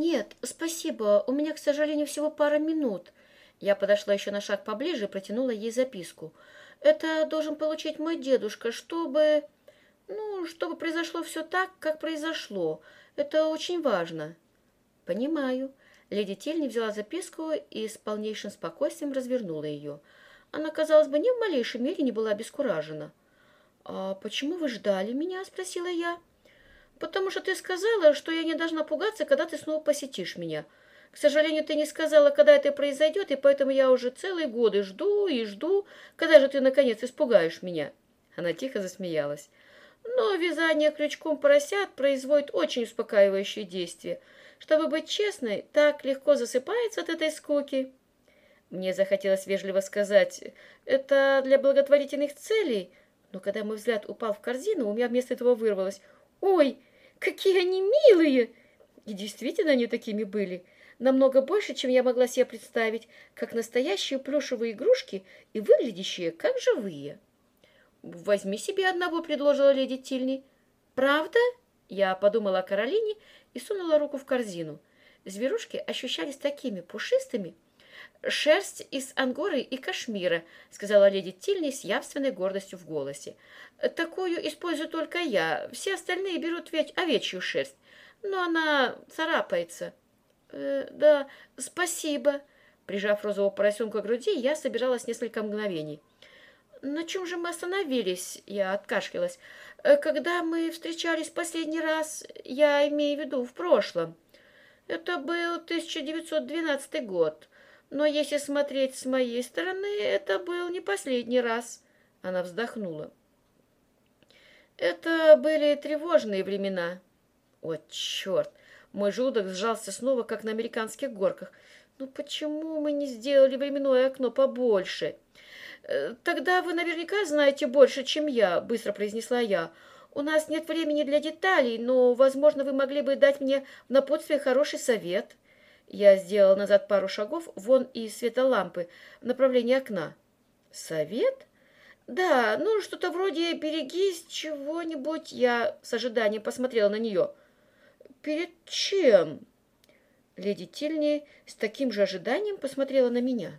нет, спасибо. У меня, к сожалению, всего пара минут. Я подошла еще на шаг поближе и протянула ей записку. Это должен получить мой дедушка, чтобы... Ну, чтобы произошло все так, как произошло. Это очень важно. Понимаю. Леди Тельни взяла записку и с полнейшим спокойствием развернула ее. Она, казалось бы, ни в малейшей мере не была обескуражена. «А почему вы ждали меня?» – спросила я. «Потому что ты сказала, что я не должна пугаться, когда ты снова посетишь меня. К сожалению, ты не сказала, когда это произойдет, и поэтому я уже целые годы жду и жду, когда же ты, наконец, испугаешь меня». Она тихо засмеялась. «Но вязание крючком поросят производит очень успокаивающее действие. Чтобы быть честной, так легко засыпается от этой скуки». Мне захотелось вежливо сказать, это для благотворительных целей, но когда мой взгляд упал в корзину, у меня вместо этого вырвалось «Ой, какие они милые!» И действительно они такими были, намного больше, чем я могла себе представить, как настоящие плюшевые игрушки и выглядящие как живые. «Возьми себе одного», — предложила леди Тильни. «Правда?» — я подумала о Каролине и сунула руку в корзину. Зверушки ощущались такими пушистыми, «Шерсть из ангоры и кашмира», — сказала леди Тильни с явственной гордостью в голосе. «Такую использую только я. Все остальные берут ведь овечью шерсть, но она царапается». «Э, «Да, спасибо». Прижав розового поросенка к груди, я собиралась несколько мгновений. «На чем же мы остановились?» Я откашлялась. «Э, «Когда мы встречались последний раз, я имею в виду в прошлом. Это был 1912 год». Но если смотреть с моей стороны, это был не последний раз. Она вздохнула. Это были тревожные времена. О, черт! Мой желудок сжался снова, как на американских горках. Ну почему мы не сделали временное окно побольше? Э, тогда вы наверняка знаете больше, чем я, быстро произнесла я. У нас нет времени для деталей, но, возможно, вы могли бы дать мне в напутствие хороший совет. Я сделал назад пару шагов вон из света лампы в направлении окна. Совет? Да, ну что-то вроде «берегись чего-нибудь». Я с ожиданием посмотрела на нее. Перед чем? Леди Тильни с таким же ожиданием посмотрела на меня.